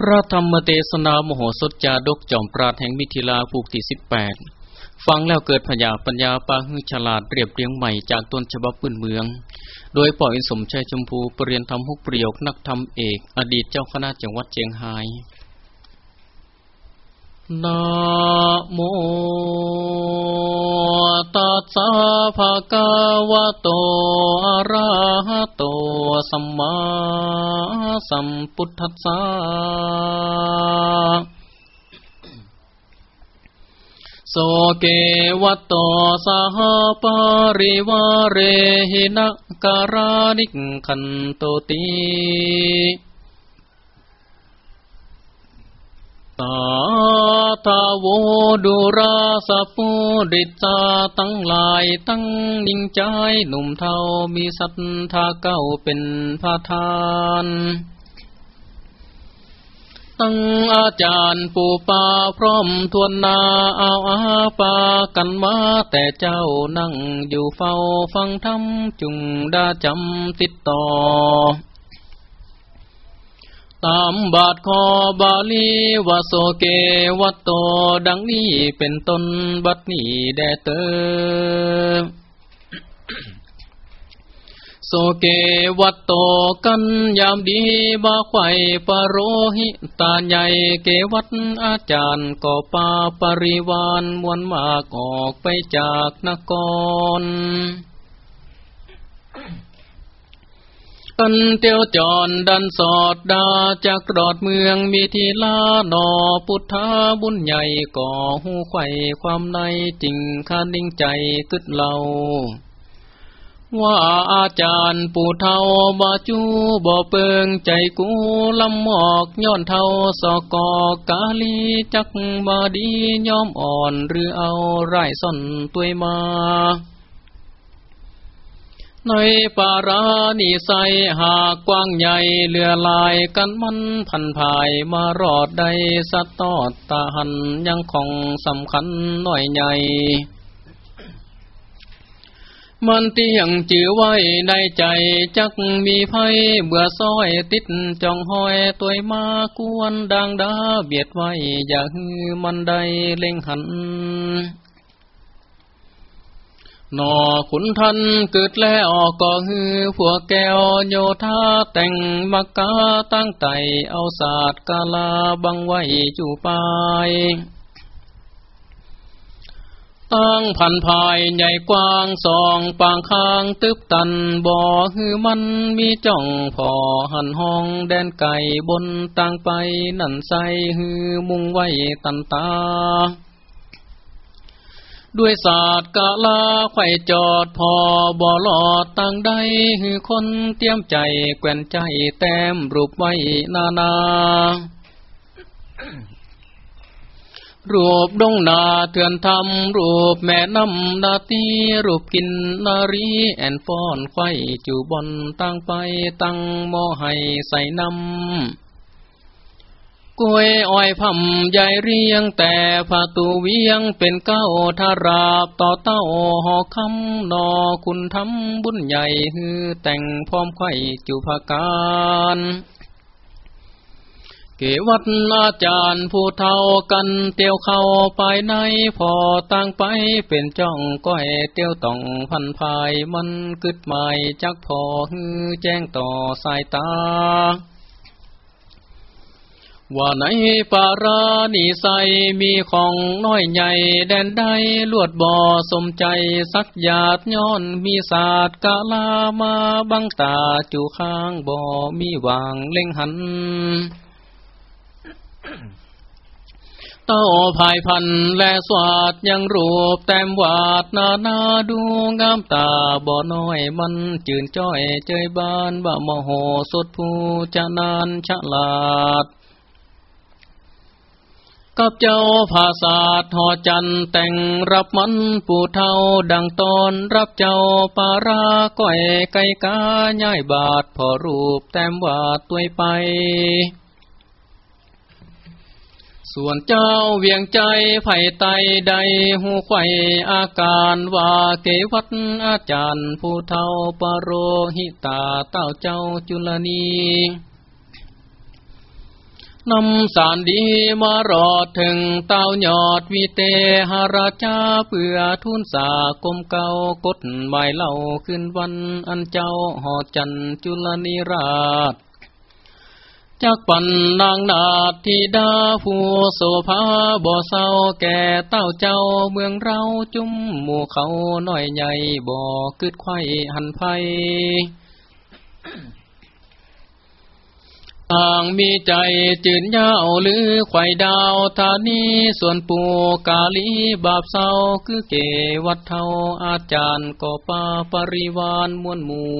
พระธรรมเทศนามโหสถจาดกจอมปราดแห่งมิถิลาภูกที่สิบแปดฟังแล้วเกิดพยาปัญญาปาหือฉลาดเรียบเรียงใหม่จากต้นฉบับปืนเมือง โดยปล่อยสมชัยชมพูปรริยนธรรมฮุกประโยคนักธรรมเอก อดีตเจ้าคณะจังหวัดเชียงไฮ้ นะโมตัสสะภะคะวะโต อะระหะโต สัมมาสัมพุทธัสสะโสเกวัตโตสหปาริวาเรหินะการานิขันโตติ ตาทาวดุราสะปุริตาตั้งหลายตั้งนิ่งใจหนุ่มเทามีศรัทธาเก้าเป็นพระทานตั้งอาจารย์ปู่ป่าพร้อมทวนนาเอาอาปากันมาแต่เจ้านั่งอยู่เฝ้าฟังธรรมจุงดาจำติดต่อ ตามบาทคอบาลีวโสเกวัตโตดังนี้เป็นต้นบัดนี้แดเตอโสเกวัตโตกันยามดีบาไข่ปโรหิตาใหญ่เกวัตอาจารย์ก่อปาปริวานมวลมากออกไปจากนคร กันเตียวจอนดันสอดดาจากรอดเมืองมีทีลาหนอพุทธาบุญใหญ่ก่อหูไข่ความในจริงคานิ่งใจกึดเล่าว่าอาจารย์ปู่เทาบาจูบ่เปิงใจกูลำหมอกย้อนเทาสอกอกาลีจักบาดียอมอ่อนหรือเอาไรซ่อนตัวยมา ในปารานิใสหากกว้างใหญ่เลือลายกันมันพันภายมารอดได้สัตตอดตาหันยังของสำคัญหน่อยใหญ่ มันเตียงจือไว้ในใจจักมีไพ่เบื่อซ้อยติดจองห้อยตัวมากวนดังดาเบียดไว้ อย่าฮือมันได้เล็งหัน นอขุนทันเกิดแล้วก็ฮือผัวแก้วโยธาแต่งมักกาตั้งไตเอาศาสตร์กาลาบังไว้จูปายตั้งพันภายใหญ่กว้างสองปางค้างตึบตันบ่อฮือมันมีจ่องพอหันห้องแดนไก่บนตั้งไปนั่นใสฮือมุงไว้ตันตา ด้วยศาสตร์กะลาไข่จอดพอบ่หลอดตั้งใดหือคนเตรียมใจแกวนใจแต้มรูปไว้นานารูปดงนาเถื่อนทำรูปแม่น้ำนาตีรูปกินนารีแอนฟ้อนไข่จูบอนตั้งไปตั้งหม้อให้ใส่น้ำ กล้วยอ้อยพัมใหญ่เรียงแต่ผาตูเวียงเป็นเก้าทาราบต่อเต้าหอคำนอคุณทำบุญใหญ่ฮือแต่งพร้อมไข่จุภาการเกวัดอาจารย์ผู้เท่ากันเตียวเข้าไปในพอตั้งไปเป็นจ้องก้อยเตียวต้องพันภายมันกึดหมายจักพอฮือแจ้งต่อสายตา ว่าในปารานิใสมีของน้อยใหญ่แดนใดลวดบ่อสมใจสักหยาดย้อนมีศาสตร์กาลามาบังตาจูข้างบ่อมีวางเล็งหันเต้าภายพันและสวาดยังรูปแต้มวาดนานาดูงามตาบ่อน้อยมันจืนจ้อยเจยบานบ่มโหสดผู้จะนานฉลาด กับเจ้าภาษาทอจันแต่งรับมันปู่เท่าดังตอนรับเจ้าปาราก้อยไก่กาย่ายบาทพอรูปแต้มวาดตัวไป ส่วนเจ้าเวียงใจไผ่ไตใดหูไข่อาการว่าเกวัดอาจารย์ผู้เท่าปโรหิตาเต้าเจ้าจุลนี นำสารดีมารอดถึงเต้ายอดวิเตหราชาเพื่อทุนสากมเก่ากดหมายเล่าขึ้นวันอันเจ้าหอจันจุลนิราชจากปันนางนาทีดาผู้โสภาบ่เศร้าแก่เต้าเจ้าเมืองเราจุ้มหมู่เขาน้อยใหญ่บ่กึดไข่หันไพ ต่างมีใจจืนยาวหรือไข่ดาวธานีส่วนปูกาลีบาปเศร้าคือเกวัดเทาอาจารย์ก็ปาปริวานมวลหมู่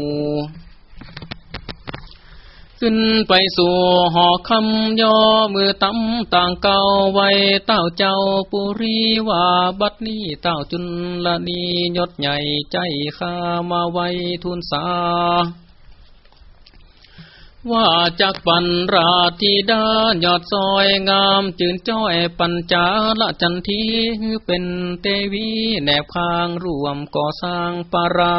ขึ้นไปสู่หอคำย่อมือตั้มต่างเก่าไว้เต้าเจ้าปุรีว่าบัดนี้เต้าจุนละนียศใหญ่ใจข้ามาไว้ทุนสา ว่าจากปันราธิดายอดซอยงามจืนจ้อยปัญจาละจันทีเป็นเตวีแนบคางรวมก่อสร้างปารา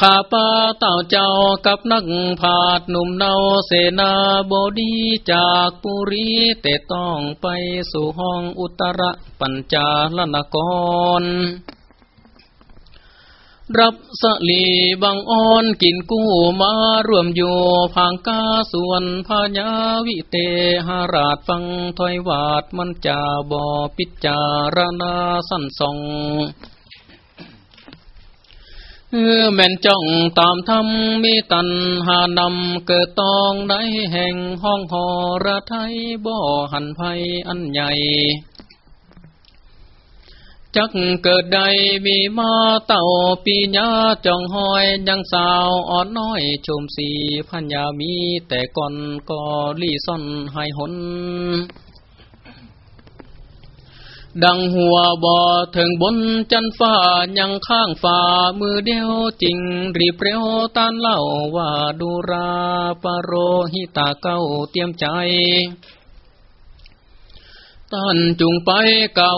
ข้าป้าเต่าเจ้ากับนักผาดหนุ่มเนาเสนาบดีจากปุรีแต่ต้องไปสู่ห้องอุตรปัญจาลนกร รับสลีบังอ้อนกินกู้มารวมอยู่พังกาส่วนพญาวิเตหราชฟังถอยวาดมันจะบ่อปิจารณาสั้นส่องแม่นจ้องตามธรรมมีตันหานำเกิดตองได้แห่งห้องหอระไทยบ่หันภัยอันใหญ่ จักเกิดใดมีมาเต่าปีญาจองหอยยังสาวอ่อนน้อยชมสีพัญญามีแต่ก่อนก็ลี่ซ่อนให้หน ดังหัวบ่อถึงบนจันฟ้ายังข้างฝ่ามือเดียวจริงรีบเร็วตานเล่าว่าดูราปโรหิตาเก้าเตรียมใจ ตันจุงไปเก่า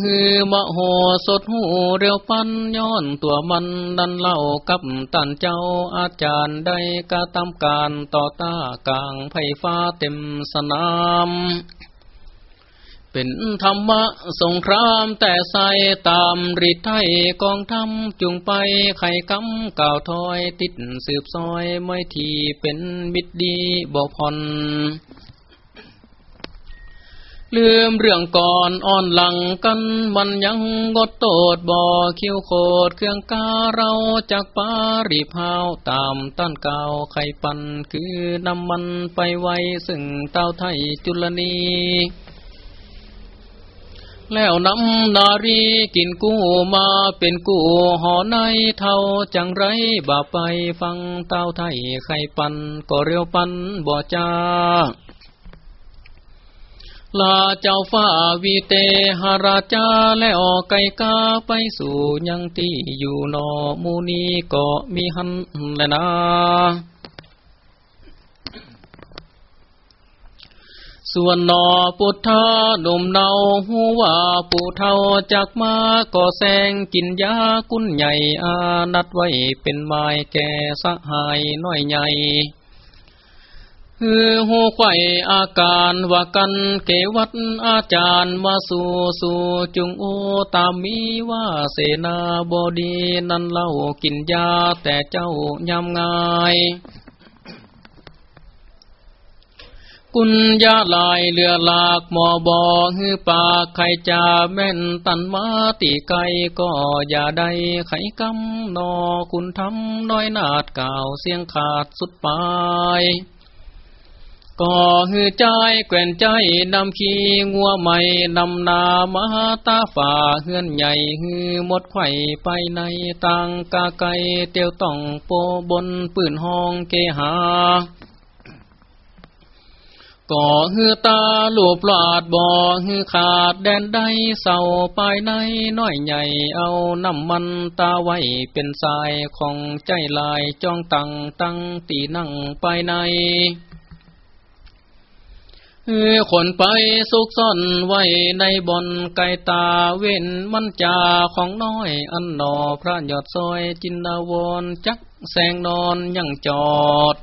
ฮือมะโหสดหูเร็วปันย้อนตัวมันดันเล่ากับตันเจ้าอาจารย์ได้กระทำการต่อตากลางไฟฟ้าเต็มสนาม เป็นธรรมะสงครามแต่ใส่ตามริไทยกองทำจุงไปไข่กำก่าวถอยติดสืบซอยไม่ทีเป็นมิตรดีบอกพน ลืมเรื่องก่อนอ่อนหลังกันมันยังงดโตดบ่อคิ้วโคดเครื่องกาเราจากปารีพาวตามต้านเก่าไข่ปันคือนำมันไปไว้ซึ่งเต้าไทยจุลนีแล้วนำนารีกินกู้มาเป็นกู้ห่อในเท่าจังไรบาไปฟังเต้าไทยไข่ปันก็เรียวปันบ่จ้า ลาเจ้าฟ้าวีเตหราชาและออกไกกาไปสู่ยังที่อยู่นอมูนีก็มีหันแลนาส่วนนอปุถาหนุ่มเนาหัว่าปูเทาจากมาก็แสงกินยากุ้นใหญ่อานัดไว้เป็นไม้แก่สหายน้อยใหญ่ คือหูไข่อาการว่ากันเกวัดอาจารย์มาสู่สู่จุงโอตามมีว่าเสนาบดีนั้นเล่ากินยาแต่เจ้ายำงายกุญยาลายเลือหลากหมอบอฮือปากไข่จ่าแม่นตันมาตีไก่ก็อย่าได้ไข่กำนอคุณทำน้อยนาดก่าวเสียงขาดสุดปลาย ก็ฮือใจแก่นใจนำขี้งัวใหม่นำนามาตาฝ่าเฮือนใหญ่ฮือหมดไข่ไปในตังกาไก่เตียวต้องโปบนปืนห้องเกหาก่อฮือตาลูปลาดบ่อฮือขาดแดนใดเศร้าปายในน้อยใหญ่เอาน้ำมันตาไว้เป็นสายของใจลายจ้องตังตั้งตีนั่งไปใน คนไปสุกซ่อนไว้ในบอนไกตาเว้นมันจาของน้อยอันนอพระยอดซอยจินนาวรจักแสงนอนยังจอด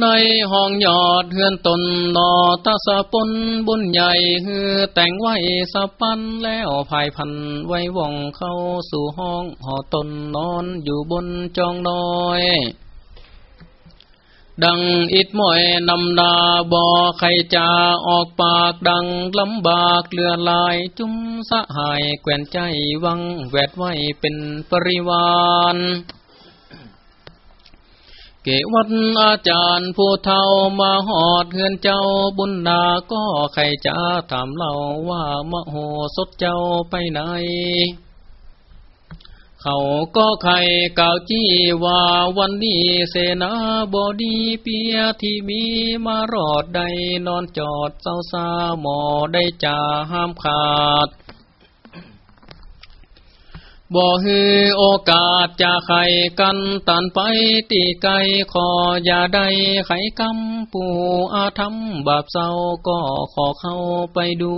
ในห้องยอดเฮือนตนนอตาสะปนบุญใหญ่ฮือแต่งไว้สะปันแล้วภายพันไว้ว่องเข้าสู่ห้องหอตนนอนอยู่บนจองน้อย ดังอิดมอยนำนาบอใครจะออกปากดังลำบากเลือลายจุ้มสะหายแกวนใจวังแวดไว้เป็นปริวานเกวัดอาจารย์ผู้เฒ่ามาหอดเฮือนเจ้าบุญนาก็ใครจะถามเล่าว่ามโหสถเจ้าไปไหน เขาก็ใครกล่าวจี้ว่าวันนี้เสนาบดีเปียที่มีมารอดได้นอนจอดเศร้าซาหมอได้จ่าห้ามขาดบ่ฮือโอกาสจะไขกันตันไปตีไกขออย่าได้ไขกำปูอาธรรมบาปเศร้าก็ขอเข้าไปดู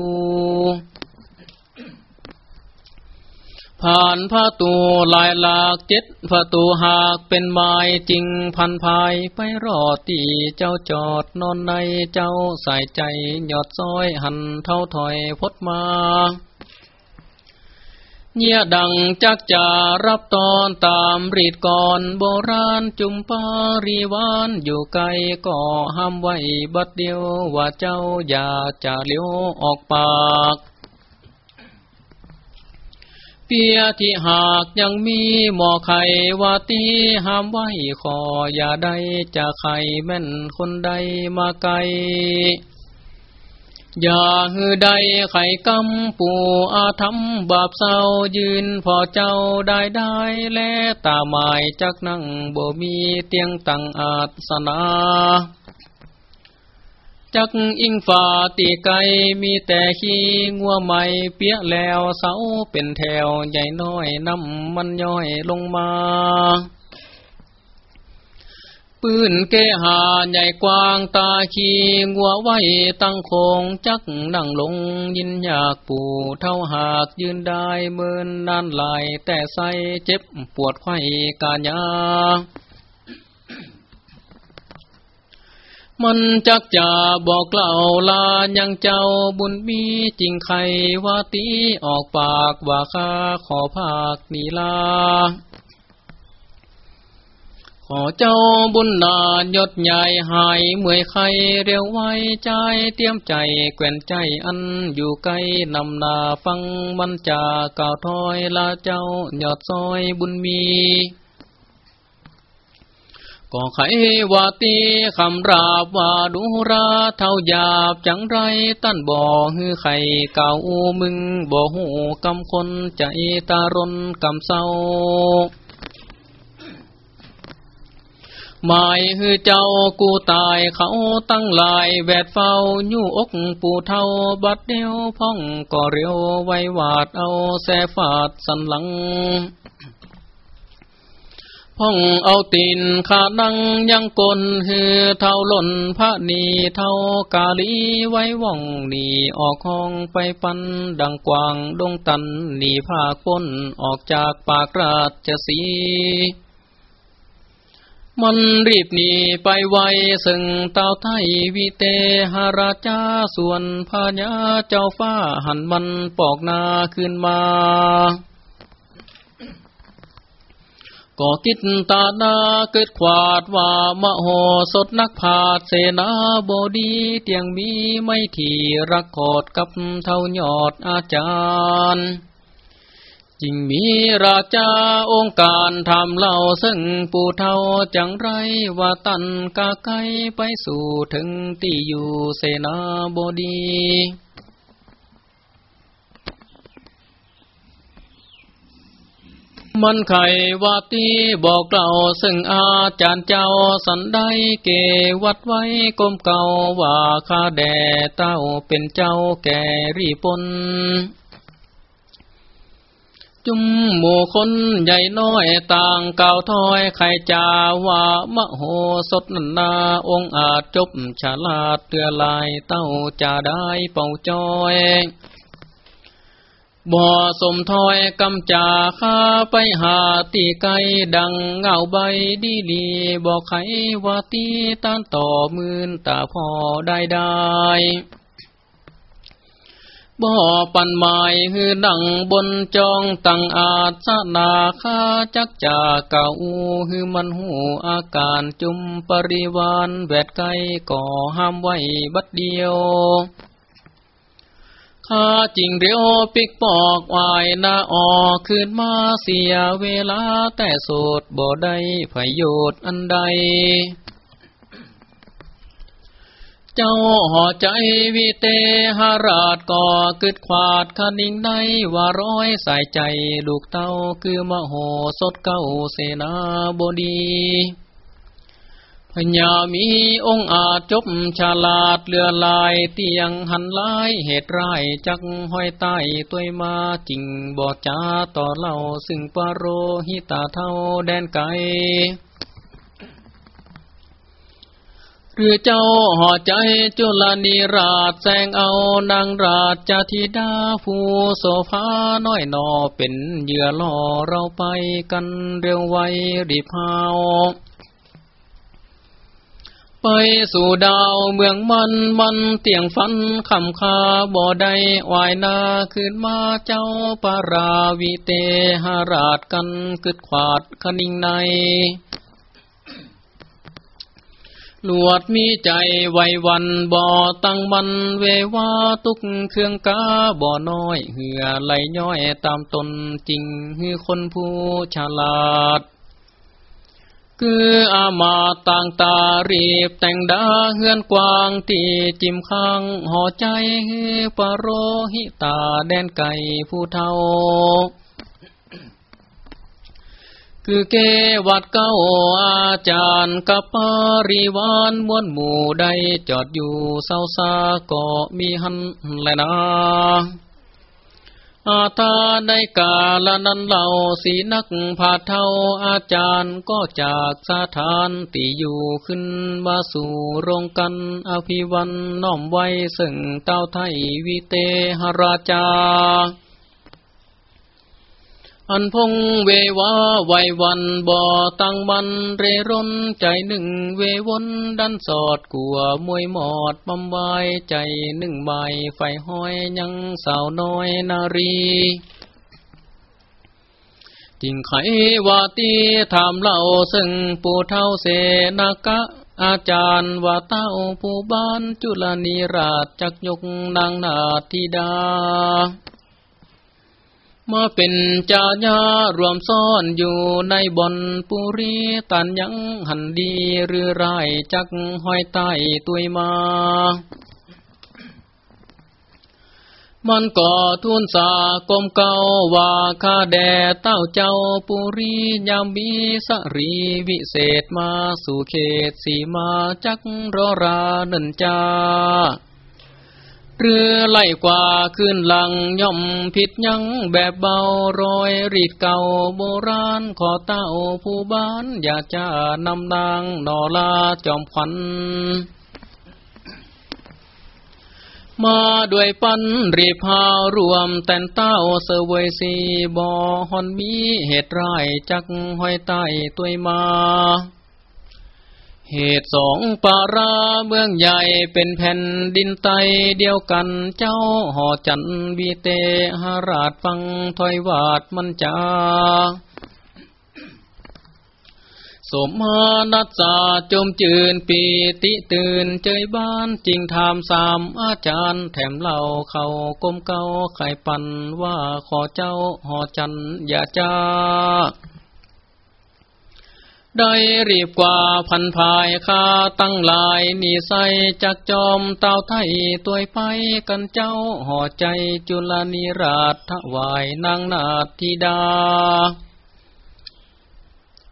ผ่านพระตูลายหลากเจ็ดพระตูหากเป็นไม้จริงพันภายไปรอตีเจ้าจอดนอนในเจ้าใส่ใจหยอดซอยหันเท่าถอยพดมาเงียดังจักจะรับตอนตามรีดก่อนโบราณจุมปารีวานอยู่ไกลก็ห้ามไว้บัดเดียวว่าเจ้าอย่าจะเลี้ยวออกปาก ปียที่หากยังมีหมอไข่ว่าตีห้ามไว้ขออย่าได้จะไข่แม่นคนใดมาไกลอย่าหือใดไข่กำปูอาธรรมบาปเศร้ายืนพอเจ้าได้ได้และตาหมายจักนั่งบ่มีเตียงตั้งอาสนา จักอิงฝ่าตีไกมีแต่ขี้งัวไม่เปียแล้วเสาเป็นแถวใหญ่น้อยน้ำมันย่อยลงมาปืนเกหาใหญ่กว้างตาขีงัวไว้ตั้งโคงจักนั่งลงยินอยากปู่เท่าหากยืนได้เมินนานลายแต่ใส่เจ็บปวดไข้กาญา มันจักจะบอกเล่าลายังเจ้าบุญมีจริงใครว่าตีออกปากว่าข้าขอภาคนีลา ขอเจ้าบุญนายศใหญ่หายเมื่อยไข้เร็วไว้ใจเตรียมใจแกวนใจอันอยู่ไกลนำนาฟังมันจาก่าวถอยลาเจ้ายอดซอยบุญมี ก็ไขว่าตีคำราบว่าดูราเท่าหยาบจังไรตั้นบ่อฮือไข่เก่ามึงบ่หูกำคนใจตารนกำเศร้าหมายฮือเจ้ากูตายเขาตั้งลายแวดเฝ้ายู่อกปูเท่าบัดเดียวพ่องก็เรียวไว้วาดเอาแสฟาดสันหลัง พ่องเอาตีนขาดังยังกลฮือเท่าหล่นพระนีเท่ากาลีไว้ว่องนีออกห้องไปปันดังกวางดงตันนีภาคพ้นออกจากปากราชสีมันรีบหนีไปไวซึ่งเต่าไทยวิเตหราชาส่วนพญาเจ้าฟ้าหันมันปอกนาขึ้นมา ก็คิดตาดาเกิดขวาดว่ามโหสถนักพาเสนาบดีเตียงมีไม่ที่รักกอดกับเท่ายอดอาจารย์จิงมีราชาองค์การทำเล่าซึ่งปู่เทาจังไรว่าตันกาไกไปสู่ถึงที่อยู่เสนาบดี มันไขว่าตีบอกเล่าซึ่งอาจารย์เจ้าสันได้เกวัดไว้กลมเก่าว่าข้าแด่เต้าเป็นเจ้าแก่รีปนจุมหมู่คนใหญ่น้อยต่างเก่าถอยใครจาว่ามโหสถนันนาองค์อาจจบฉลาดเตือลายเต้าจะได้เป่าจอย บ่อสมถอยกำจาข้าไปหาตีไกดังเงาใบดีดีบอกไขว่าตีต้านต่อมืนตาพอได้ได้บ่อปันไม้ฮือดังบนจองตั้งอาจสนาคาจักจาเก่าฮือมันหูอาการจุมปริวานแวดไกก่อห้ามไว้บัดเดียว ข้าจริงเรียวปิกปอกวายนาออกคืนมาเสียเวลาแต่โสดบ่ได้ประโยชน์อันใด เจ้าห่อใจวิเตหราชก่อกึดขวาดคนิ่งในว่าร้อยใส่ใจลูกเต้าคือมโหสดเก้าเสนาบดี พญามีองค์อาจจบฉลาดเลือลายเตียงหันลายเหตุร้ายจักห้อยใต้ตัวมาจริงบอดจ้าต่อเล่าซึ่งปรโรหิตาเท่าแดนไกลรือเจ้าห่อใจจุลนีราชแสงเอานางราชจธิดาผู้โสภาน้อยนอเป็นเหยื่อล่อเราไปกันเร็วไวรีพาว ไปสู่ดาวเมืองมันมันเตียงฟันคำคาบ่อใดวายนาขึ้นมาเจ้าปาราวิเตหราชกันกึดขวาดคนิ่งในหลวดมีใจไววันบ่อตั้งมันเววาตุกเครื่องกาบ่อน้อยเหือไหลย้อยตามตนจริงฮือคนผู้ฉลาด คืออามาต่างตารีบแต่งดาเฮือนกวางตีจิมข้างห่อใจฮือปโรหิตาแดนไก่ผู้เท่าคือเกวัดเก้าอาจารย์กับปริวานมวนหมู่ใดจอดอยู่เศร้าซาก็มีหันแลนา อาตาในกาลนั้นเหล่าสีนักผาเท่าอาจารย์ก็จากสถานตีอยู่ขึ้นมาสู่โรงกันอภิวันน้อมไว้ซึ่งเต้าไทยวิเตหราชา อันพงเววาไววันบ่อตั้งมันเรร่นใจหนึ่งเววนดันสอดกัวมวยหมอดบำบายใจหนึ่งใบไฟห้อยยังสาวน้อยนารีจิงไขวาตีถามเล่าซึ่งปู่เท่าเสนากะ อาจารย์ว่าเต้าผู้บ้านจุลนีราชจักยกนางนาธิดา มาเป็นจาญารวมซ่อนอยู่ในบอนปุรีตันยังหันดีหรือไรจักห้อยใต้ตุยมามันก่อทุนสากมเก่าว่าคาแดเต้าเจ้าปุรียามบีสรีวิเศษมาสู่เขตสีมาจักรอราเนินจา เรือไล่กว่าขึ้นหลังย่อมผิดยังแบบเบารอยรีดเก่าโบราณขอเต้าผู้บ้านอยากจะนำนางนอลาจอมขวัญมาด้วยปันรีพารวมแต่นเต้าเสวยสีบอหอนมีเหตุไรจักห้อยใต้ตัวมา เหตุสองปาราเมืองใหญ่เป็นแผ่นดินไตเดียวกันเจ้าหอจันวีเตหราชฟังถอยวาดมันจาสมมานัสสาจมจืนปีติตื่นเจยบ้านจริงถามสามอาจารย์แถมเล่าเขาก้มเก้าไข่ปันว่าขอเจ้าหอจันอย่าจ้า ได้รีบกว่าพันภายคาตั้งลายนีใสจักจอมเต้าไทยตัวไปกันเจ้าห่อใจจุลนิราชถวายนางนาธิดา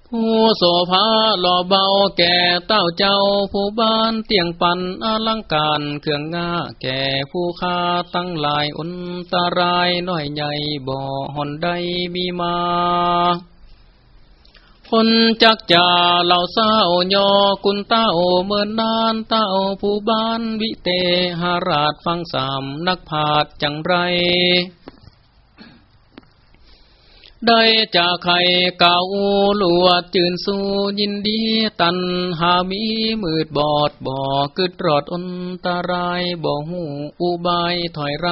ผู้โสภาหล่อเบาแก่เต้าเจ้า ผู้บ้านเตียงปันอลังการเครื่องงาแก่ผู้ค้าตั้งลายอุนตรายน้อยใหญ่บ่อหอนใดมีมา คนจักจ่าเหล่าเศร้ายอกุนเต้าเมื่อนนานเต้าผู้บ้านวิเตหราชฟังสามนักผาดจังไร ได้จากใครเก่าลวดจืนสู้ยินดีตันหามีมืดบอดบ่อกึดรอดอันตรายบ่หูอุบายถอยไร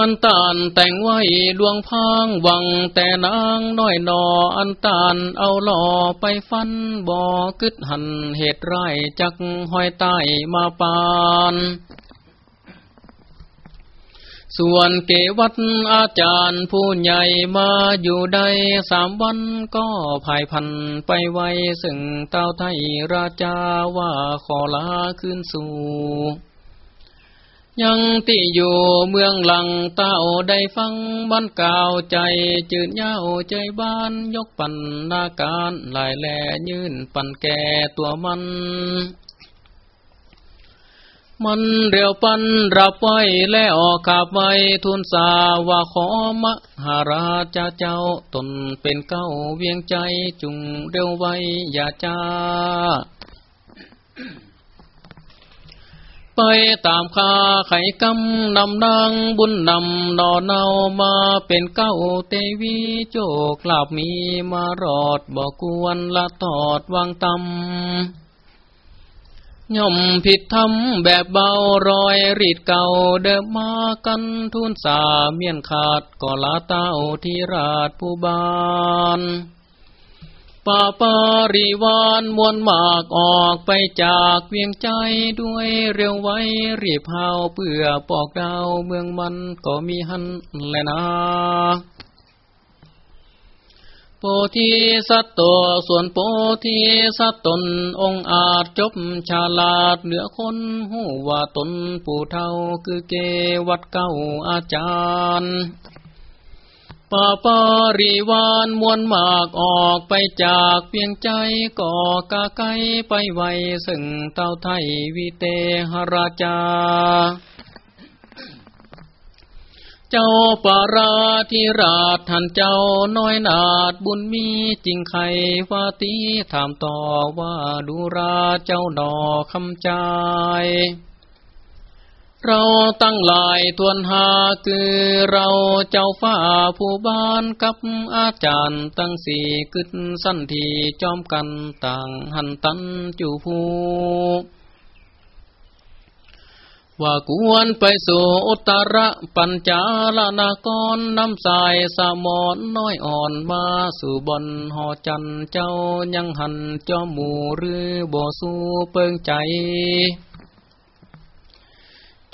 อันตานแต่งไว้ดวงพางวังแต่นางน้อยนออันตานเอาหล่อไปฟันบ่อกึดหันเหตุไรจักห้อยใต้มาปานส่วนเกวัตอาจารย์ผู้ใหญ่มาอยู่ได้สามวันก็ภายพันไปไว้ซึ่งเต้าไทยราชาว่าขอลาขึ้นสู่ ยังที่อยู่เมืองหลังเต้าได้ฟังบ้านก่าวใจ จืดเย้าใจบ้านยกปันนาการลายแหล่ยืนปันแก่ตัวมัน มันเรียวปันรับไว้แล้วขับไว้ทุนสาว่าขอมหาราชาเจ้าตนเป็นเก้าเวียงใจจุงเร็วไว้อย่าจ้า ไปตามคาไขกำนำนางบุญนำนอเนามาเป็นเก้าเตวีโจกลาบมีมารอดบอกกวนละตอดวางตำย่อมผิดทำแบบเบารอยรีดเก่าเดิมมากันทุนสาเมียนขาดก็ลาเต้าที่ราชผู้บาน ป่าปาริวานมวลมากออกไปจากเวียงใจด้วยเร็วไว้รีบเฮาเพื่อปอกดาวเมืองมันก็มีหันแลนะโพธิสัตตัวส่วนโพธิสัตตนองอาจจบฉลาดเหนือคนหูว่าตนผู้เท่าคือเกวัดเก้าอาจารย์ ป่าปาริวานมวลมากออกไปจากเพียงใจก่อกาไกไปไวซึ่งเต้าไทยวิเตหราชาเจ้าปาราธิราชท่านเจ้าน้อยนาดบุญมีจริงไขวาตีถามต่อว่าดูราเจ้าดอคำใจ เราตั้งหลายทวนหาคือเราเจ้าฟ้าผู้บ้านกับอาจารย์ตั้งสี่กึศสั้นทีจอมกันต่างหันตันจูผู้ว่ากวนไปสู่อุตรปัญจาลนากรน้ำสายสมอนน้อยอ่อนมาสู่บนหอจันเจ้ายังหันจอมูหรือบ่สู้เปิงใจ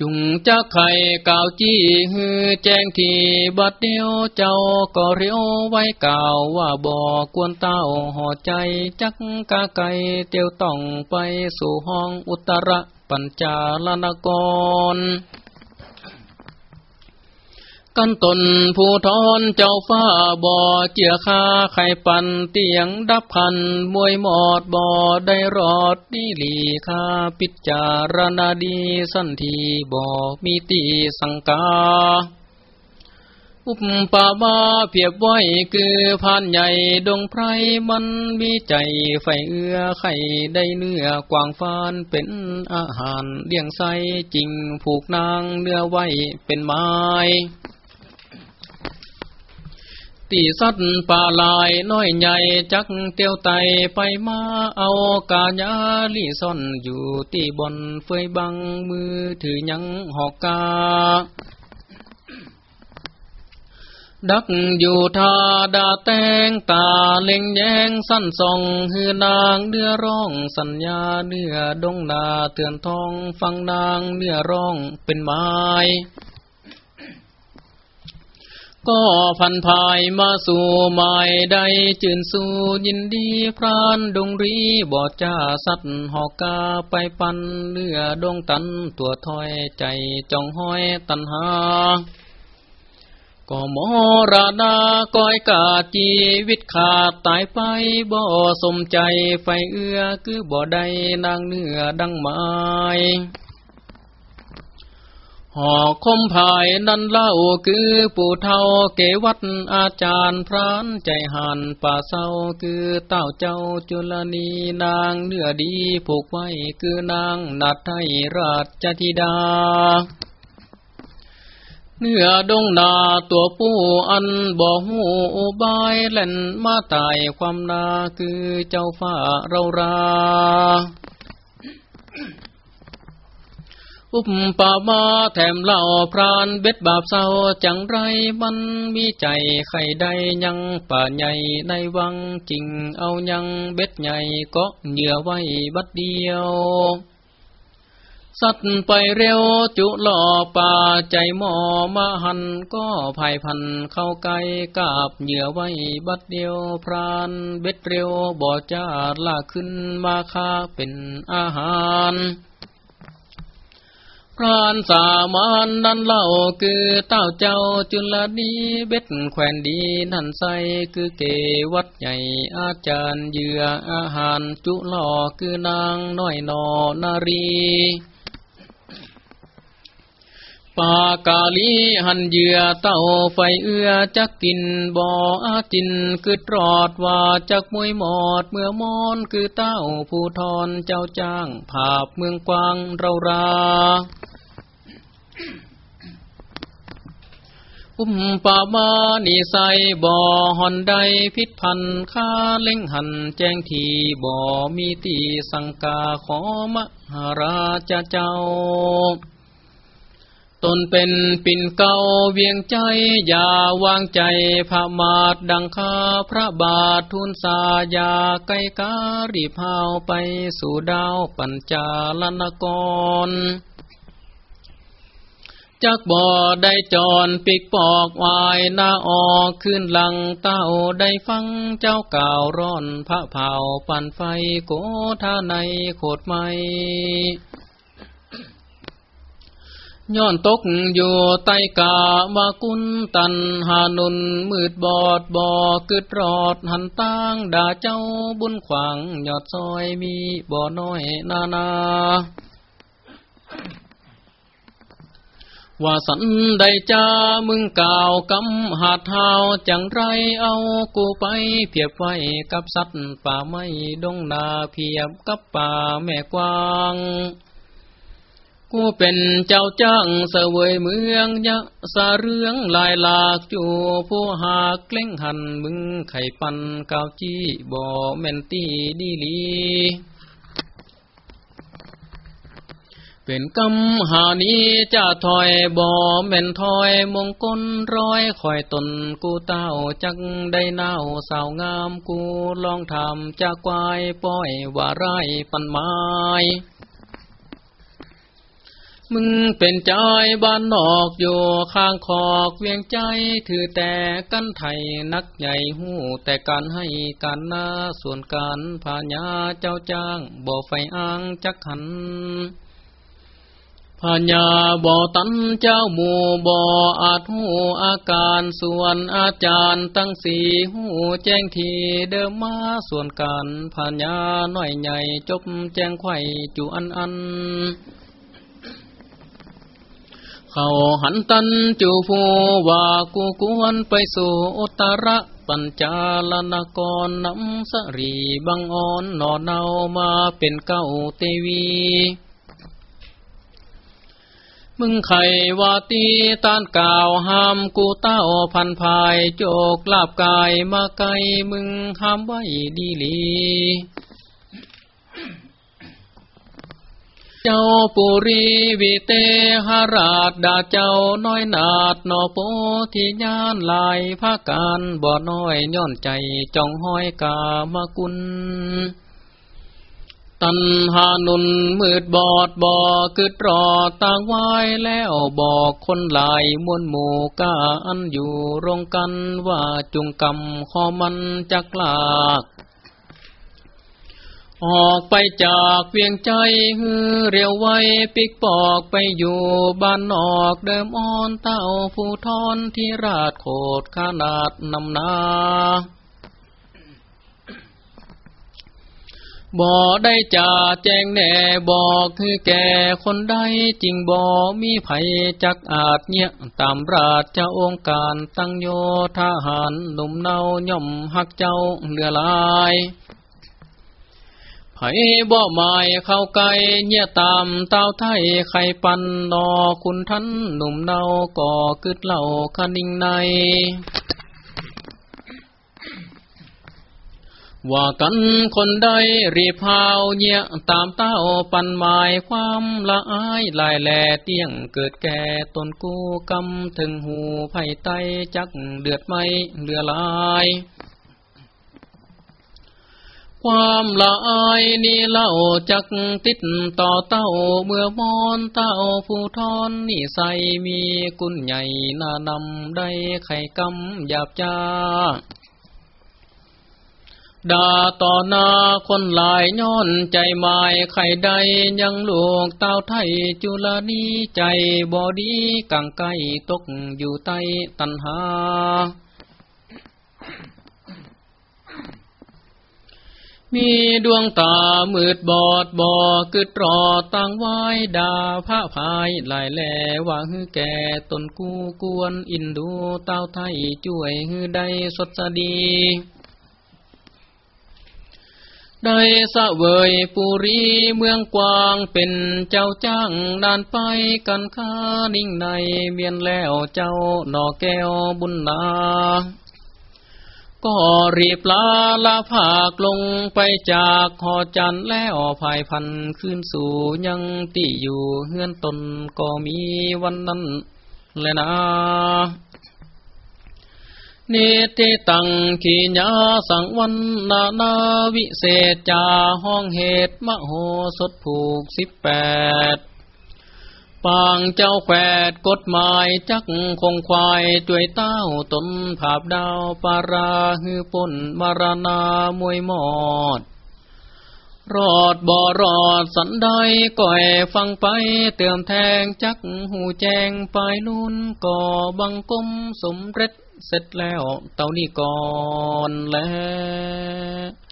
จุงจะไข่กาวจี้ฮือแจ้งทีบัดเดียวเจ้าก็เรียวไว้กล่าวว่าบ่กวนเต้าหอใจจักกะไก่เตียวต้องไปสู่ห้องอุตรปัญจาลนกร กันตนผู้ทอนเจ้าฟ้าบ่อเจียคาไข่ปันเตียงดับพันมวยหมอดบ่อได้รอดนี่หลีคาปิจารณาดีสันทีบ่มีตีสังกา อุปปาบาเพียบไว้คือพานใหญ่ดงไพรมันมีใจไฟเอื้อไข่ได้เนื้อกวางฟานเป็นอาหารเลี้ยงไสจริงผูกนางเนื้อไว้เป็นไม้ ตีสัตว์ป่าลายน้อยใหญ่จักเตียวไตไปมาเอากาญาลีซ่อนอยู่ที่บนเฟยบังมือถือยังหอกกา ดักอยู่ทาดาแตงตาเล็งแยงสั้นส่องฮือนางเนื้อร้องสัญญาเนื้อดงนาเตือนทองฟังนางเนื้อร้องเป็นไม้ ก็พันภายมาสู่หมายใดจืนสู่ยินดีพรานดงรีบอดจ้าสัตว์หอกกาไปปันเนื้อดงตันตัวถอยใจจ้องห้อยตันหาก็มรณาก้อยกาจีวิตขาดตายไปบ่สมใจไฟเอื้อคือบ่ได้นางเนื้อดังไม้ หอคมภายนันเล่าคือปู่เท่าเกวัดอาจารย์พรานใจหันป่าเศร้าคือเต้าเจ้าจุลนีนางเนื้อดีผูกไว้คือนางนัดไทยราชธิดาเนื้อดงนาตัวผู้อันบ่หูบายเล่นมาตายความนาคือเจ้าฟ้าเรารา อุปปามาแถมเล่าพรานเบ็ดบาปเศร้าจังไรมันมีใจไข่ใดยังป่าใหญ่ในวังจริงเอายังเบ็ดใหญ่ก็เหยื่อไว้บัดเดียว สัตว์ไปเร็วจุหล่อป่าใจหมอมาหันก็ภายพันเข้าไกลกาบเหยื่อไว้บัดเดียวพรานเบ็ดเร็วบ่อจ้าลาขึ้นมาคาเป็นอาหาร พรานสามานนั่นเล่าคือเต้าเจ้าจุลนีเบ็ดแขวนดีนั่นใสคือเกวัดใหญ่อาจารย์เยื่ออาหารจุหล่อคือนางน้อยนอนารีปากาลีหันเยื่อเต้าไฟเอื้อจักกินบ่ออาจินคือตรอดว่าจักมวยหมอดเมื่อมอนคือเต้าผู้ทอนเจ้าจ้างภาพเมืองกวางเรารา อุ้มป่ามานีใสบ่อหอนใดพิษพันค่าเล่งหันแจ้งทีบ่มีตีสังกาขอมหาราชเจ้า ตนเป็นปิ่นเก่าเวียงใจ อย่าวางใจพระมาดดังข้าพระบาททุนสายาไกลการีพาวไปสู่ดาวปัญจาลนกร จักบ่อได้จอนปิกปอกวายหน้าออกขึ้นหลังเต้าได้ฟังเจ้าก่าวร้อนพระเผาปั่นไฟโกท่าในโคดไม้ย้อนตกอยู่ใต้กามากุนตันหานุนมืดบอดบ่อกึดรอดหันตั้งด่าเจ้าบุญขวางยอดซอยมีบ่อน้อยนานา ว่าสันใดจ้ามึงก่าวกำหาเท้าจังไรเอากูไปเพียบไว้กับสัตว์ป่าไม่ดงนาเพียบกับป่าแม่กวาง กูเป็นเจ้าจ้างเสวยเมืองยะสาเรื่องลายหลากจูผู้หากเล้งหันมึงไข่ปันกาวจี้บ่แม่นตีดีลี เป็นกำหานี้จะถอยบ่แม่นถอยมงคลร้อยคอยตนกูเต้าจักได้นาวสาวงามกูลองทำจะควายป้อยว่าไรปันไม้มึงเป็นใจบ้านนอกอยู่ข้างขอกเวียงใจถือแต่กันไทยนักใหญ่หูแต่การให้การหน้าส่วนการพาญาเจ้าจ้างบ่ไฟอ้างจักหัน พญาบ่อตันเจ้าหมู่บ่ออาจหูอาการส่วนอาจารย์ตั้งสี่หูแจ้งทีเดิมมาส่วนการพญาหน่อยใหญ่จบแจ้งไข่จุอันอันเขาหันตันจูฟูว่ากูกวนไปสู่อุตระปัญจาลนกรน้ำสรีบังอ่อนนอเนามาเป็นเก้าเตวี มึงไขว่าตีต้านกล่าวห้ามกูเต้าพันภายโจกลาบกายมาไกลมึงห้ามไว้ดีลีเจ้าปุรีวิเตหราชดาเจ้าน้อยนาดนอโปที่ยานลายภาการบ่อน้อยย่อนใจจ้องห้อยกามกุล ตันหานุนมืดบอดบอกึดรอต่างวายแล้วบอกคนหลายมวลหมู่กาอันอยู่รงกันว่าจุงกำขอมันจักลากออกไปจากเวียงใจฮือเรียวไว้ปิกปอกไปอยู่บ้านนอกเดิมอ่อนเต้าผู้ทอนที่ราดโคดขนาดนำนา บ่ได้จ่าแจ้งแน่บอกคือแก่คนใดจริงบ่มีไผจักอาจเนี่ยตามราชองค์การตั้งโยทหารหนุ่มเนาย่อมหักเจ้าเหลือลายพให้บ่หมายเข้าไกลเนี่ยตามเต้าไทยไข่ปันนอคุณทันหนุ่มเนาก่อกึดเหล่าคันิ่งใน ว่ากันคนใดรีพาวเนี่ยตามเต้าปันหมายความละอายลายแหล่เตี้ยงเกิดแก่ตนกู้กำถึงหูไผ่ไตจักเดือดไม่เหลือลาย ความละอายนี่เล่าจักติดต่อเต้าเมื่อมอนเต้าผู้ทอนนี่ใสมีกุญใหญ่นานำได้ไข่กำหยาบจ้า ด่าต่อหน้าคนหลายย้อนใจหมายไข่ใดยังลูกเต้าไทยจุลนีใจบอดีกังไกตกอยู่ใต้ตันหา มีดวงตามืดบอดบอกึดรอตั้งไว้ดาพระพายหลายแหลว่าฮือแก่ตนกูกวนอินดูเต้าไทยช่วยฮือได้สดสดี ได้สะเวยปุรีเมืองกวางเป็นเจ้าจ้างนานไปกันค้านิ่งในเมียนแล้วเจ้าหนอแก้วบุญนา ก็รีบลาลาภาคลงไปจากหอจันแล้วภายพันขึ้นสู่ยังตีอยู่เฮือนตนก็มีวันนั้นแลยนะ นิติตังขีญาสังวันนานาวิเศษจาห้องเหตุมโหสถผูกสิบแปดปางเจ้าแขวดกฎหมายจักคงควายจวยเต้าตนภาพดาวปาราฮือปนมารณามวยหมอด รอดบ่รอดสันใดก่อยฟังไปเติมแทงจักหูแจงไปนุ่นก่อบังกมสมเร็จ เสร็จแล้วเต่านี่ก่อนแล้ว